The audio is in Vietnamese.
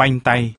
phanh tay,